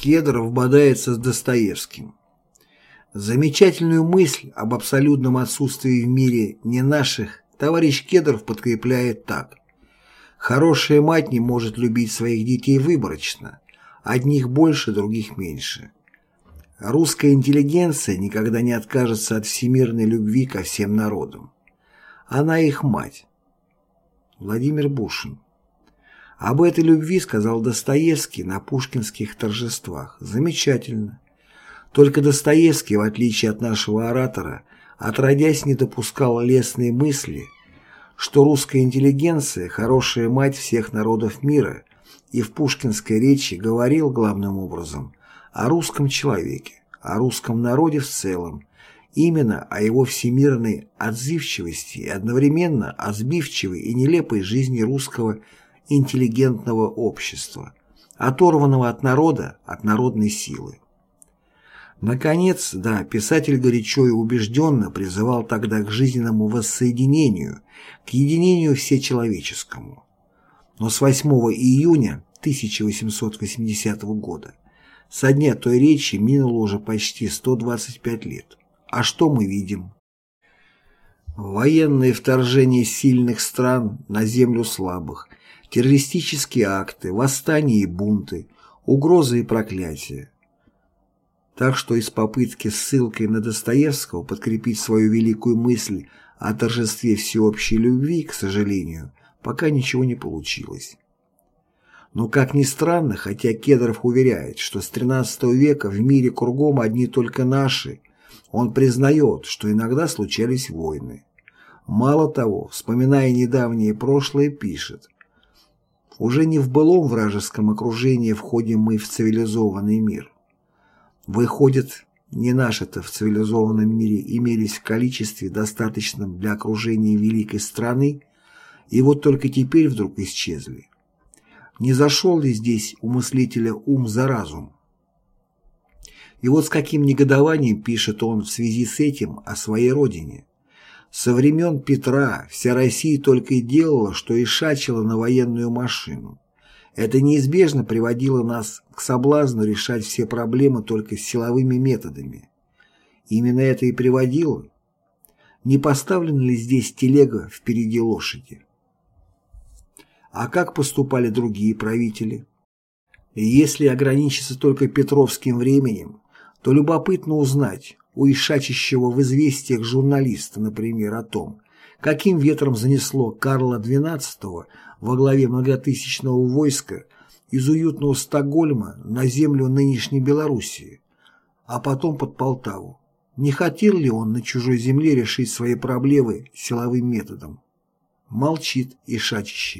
Кедров бодается с Достоевским. Замечательную мысль об абсолютном отсутствии в мире не наших товарищ Кедров подкрепляет так. Хорошая мать не может любить своих детей выборочно, одних больше, других меньше. Русская интеллигенция никогда не откажется от всемирной любви ко всем народам. Она их мать. Владимир Бушин об этой любви сказал Достоевский на пушкинских торжествах. Замечательно. Только Достоевский, в отличие от нашего оратора, отродясь не допускал лестные мысли, что русская интеллигенция – хорошая мать всех народов мира, и в пушкинской речи говорил главным образом о русском человеке, о русском народе в целом, именно о его всемирной отзывчивости и одновременно о сбивчивой и нелепой жизни русского интеллигентного общества, оторванного от народа, от народной силы. Наконец, да, писатель горячо и убежденно призывал тогда к жизненному воссоединению, к единению всечеловеческому. Но с 8 июня 1880 года со дня той речи минуло уже почти 125 лет. А что мы видим? Военное вторжение сильных стран на землю слабых – террористические акты, восстания и бунты, угрозы и проклятия. Так что из попытки ссылкой на Достоевского подкрепить свою великую мысль о торжестве всеобщей любви, к сожалению, пока ничего не получилось. Но, как ни странно, хотя Кедров уверяет, что с XIII века в мире кругом одни только наши, он признает, что иногда случались войны. Мало того, вспоминая недавнее прошлое, пишет – уже не в былом вражеском окружении входим мы в цивилизованный мир. Выходит, не наши-то в цивилизованном мире имелись в количестве, достаточном для окружения великой страны, и вот только теперь вдруг исчезли. Не зашел ли здесь у мыслителя ум за разум? И вот с каким негодованием пишет он в связи с этим о своей родине. Со времен Петра вся Россия только и делала, что и на военную машину. Это неизбежно приводило нас к соблазну решать все проблемы только силовыми методами. Именно это и приводило. Не поставлена ли здесь телега впереди лошади? А как поступали другие правители? Если ограничиться только Петровским временем, то любопытно узнать, у ишачащего в известиях журналиста, например, о том, каким ветром занесло Карла XII во главе многотысячного войска из уютного Стокгольма на землю нынешней Белоруссии, а потом под Полтаву. Не хотел ли он на чужой земле решить свои проблемы силовым методом? Молчит ишачащий.